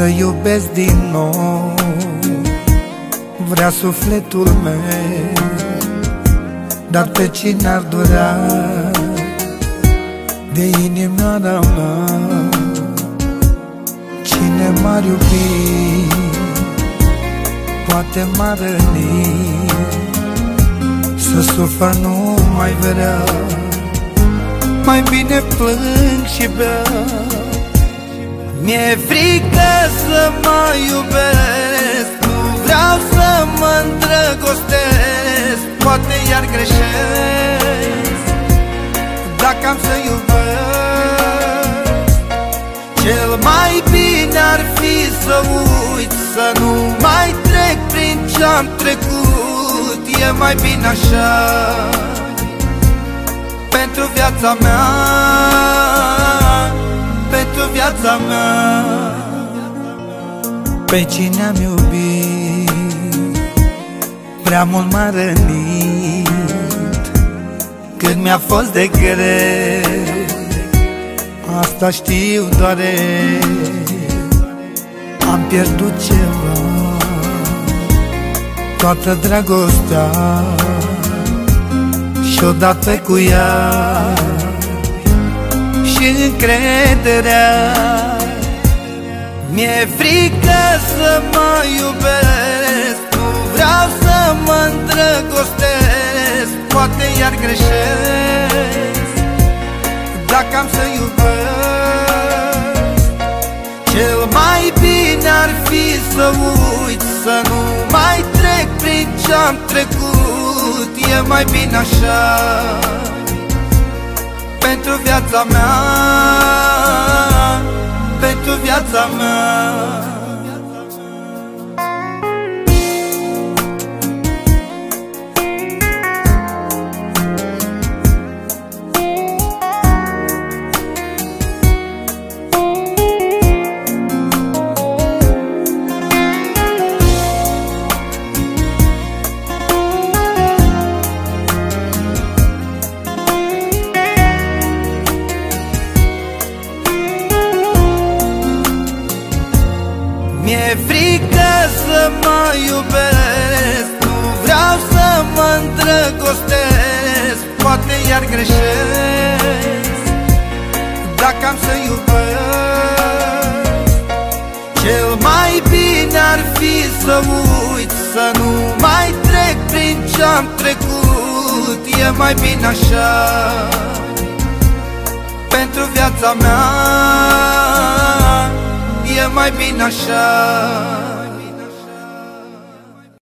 iubesc din nou. Vrea sufletul meu Dar pe cine ar durea? De inimioara mea Cine m-ar iubi Poate m-ar răni. Să sufăr nu mai vrea Mai bine plâng și beau mi-e frică să mă iubesc Nu vreau să mă îndrăgostesc. Poate iar greșesc Dacă am să iubesc. Cel mai bine ar fi să uit Să nu mai trec prin ce-am trecut. E mai bine așa Pentru viața mea viața mea. Pe cine am iubit? Prea mult m-a rănit. Când mi-a fost de greu Asta știu doare Am pierdut ceva Toată dragostea. Și odată cu ea și încrederea. Mi-e frică să mă iubesc Nu vreau să mă îndrăgostesc Poate iar greșesc. Dacă am să iubesc Cel mai bine ar fi să uit Să nu mai trec prin ce-am trecut E mai bine așa pentru viața mea Pentru viața mea Mi-e frică să mă iubesc Nu vreau să mă îndrăgostesc. Poate iar greșesc Dacă am să iubesc. Cel mai bine ar fi să uit Să nu mai trec prin ce-am trecut. E mai bine așa Pentru viața mea e mai bine așa